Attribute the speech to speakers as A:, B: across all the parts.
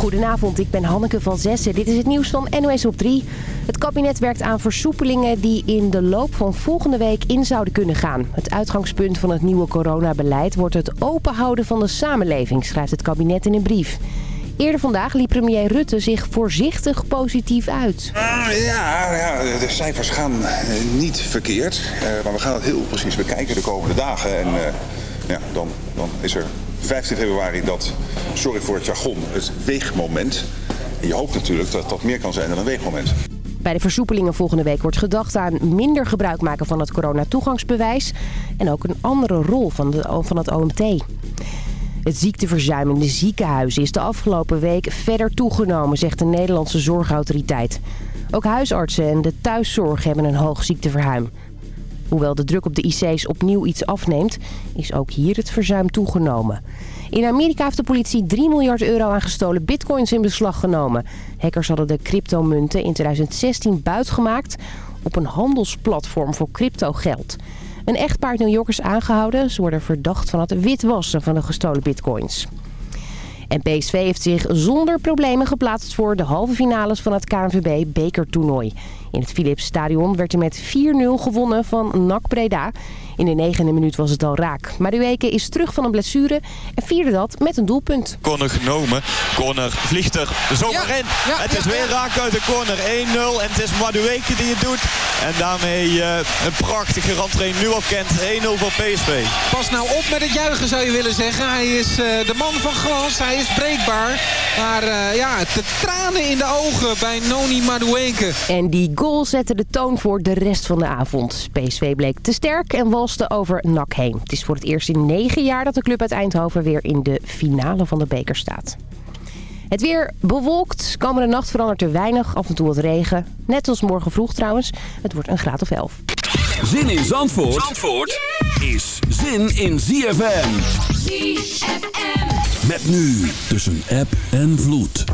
A: Goedenavond, ik ben Hanneke van Zessen. Dit is het nieuws van NOS op 3. Het kabinet werkt aan versoepelingen die in de loop van volgende week in zouden kunnen gaan. Het uitgangspunt van het nieuwe coronabeleid wordt het openhouden van de samenleving, schrijft het kabinet in een brief. Eerder vandaag liet premier Rutte zich voorzichtig positief uit.
B: Ah, ja, ja, de cijfers gaan eh, niet verkeerd. Uh, maar we gaan het heel precies bekijken de komende dagen. En uh, ja, dan, dan is er 15 februari dat, sorry voor het jargon, het weegmoment. En je hoopt natuurlijk dat dat meer kan zijn dan een weegmoment.
A: Bij de versoepelingen volgende week wordt gedacht aan minder gebruik maken van het coronatoegangsbewijs. En ook een andere rol van, de, van het OMT. Het ziekteverzuim in de ziekenhuizen is de afgelopen week verder toegenomen, zegt de Nederlandse Zorgautoriteit. Ook huisartsen en de thuiszorg hebben een hoog ziekteverzuim. Hoewel de druk op de IC's opnieuw iets afneemt, is ook hier het verzuim toegenomen. In Amerika heeft de politie 3 miljard euro aan gestolen bitcoins in beslag genomen. Hackers hadden de cryptomunten in 2016 buitgemaakt op een handelsplatform voor cryptogeld. Een echtpaar New Yorkers aangehouden. Ze worden verdacht van het witwassen van de gestolen bitcoins. En PSV heeft zich zonder problemen geplaatst voor de halve finales van het KNVB bekertoernooi. In het Philips Stadion werd er met 4-0 gewonnen van NAC Breda. In de negende minuut was het al raak. Maar Ueke is terug van een blessure en vierde dat met een doelpunt.
C: Corner genomen. Corner vliegt er zomaar in. het is weer raak uit de corner. 1-0 en het is Madueke die het doet. En daarmee uh, een prachtige randtrain nu al kent. 1-0 voor PSV.
D: Pas nou op met het juichen zou je willen zeggen. Hij is uh, de man van glas. Hij is breekbaar. Maar uh, ja, de tranen in de ogen bij Noni Madueke.
A: En die goal zette de toon voor de rest van de avond. PSV bleek te sterk en walste over NAC heen. Het is voor het eerst in negen jaar dat de club uit Eindhoven weer in de finale van de beker staat. Het weer bewolkt. Komende nacht verandert er weinig. Af en toe wat regen. Net als morgen vroeg trouwens. Het wordt een graad of 11.
E: Zin in Zandvoort, Zandvoort is zin in ZFM.
F: ZFM.
E: Met nu tussen app en vloed.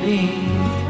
G: believe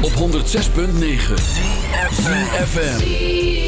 E: Op 106.9 ZFM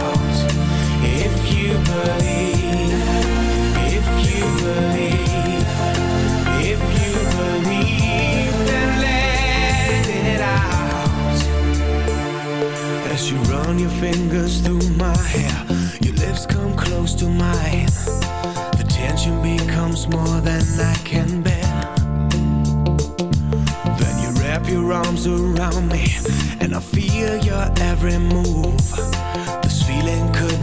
H: Around me, and I feel your every move.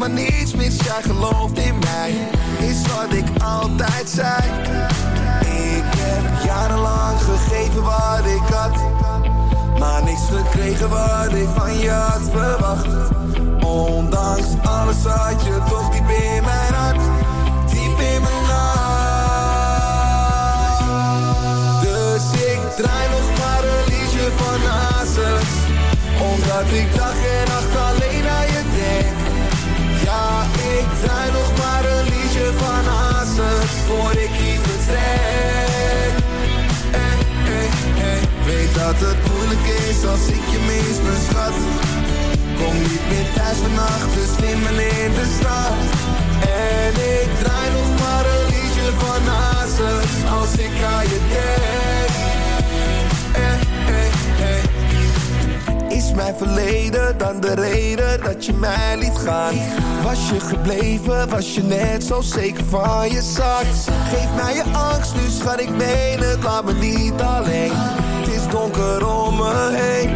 I: Maar niets mis, jij gelooft in mij. Is wat ik altijd zei. Ik heb jarenlang gegeven wat ik had. Maar niks gekregen wat ik van je had verwacht. Ondanks alles had je toch diep in mijn hart. Diep in mijn hart. Dus ik draai nog maar een liedje van Hazes. Omdat ik dag en nacht alleen Voor ik hier vertrek. Eh, eh. Weet dat het moeilijk is als ik je mis, mijn schat. Kom niet meer thuis vannacht, dus me in de stad. En ik draai nog maar een liedje van Hazes als ik aan je denk. Mijn verleden dan de reden dat je mij liet gaan? Was je gebleven, was je net zo zeker van je zak? Geef mij je angst, nu schat ik meen laat me niet alleen. Het is donker om me heen.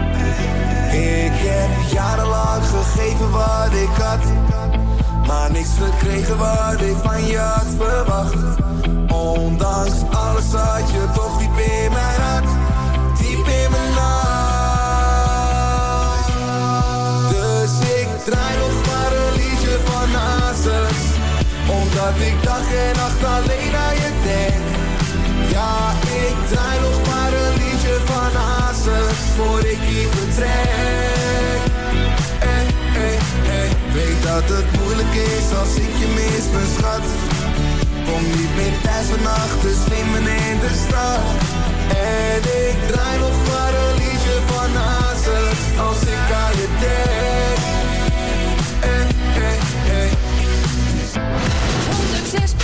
I: Ik heb jarenlang gegeven wat ik had. Maar niks gekregen wat ik van je had verwacht. Ondanks alles had je toch diep in mijn hart. Omdat ik dag en nacht alleen aan je denk. Ja, ik draai nog maar een liedje van Hazes. Voor ik hier vertrek. Eh, eh, eh. Weet dat het moeilijk is als ik je mis, mijn schat. Kom niet meer thuis vannacht, dus me in de stad. En ik draai nog maar een liedje van Hazes. Als ik aan je denk.
J: This.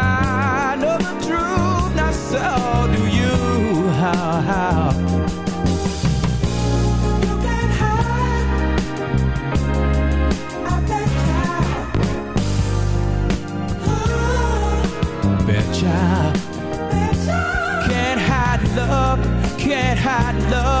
J: how, Can't hide love, can't hide love.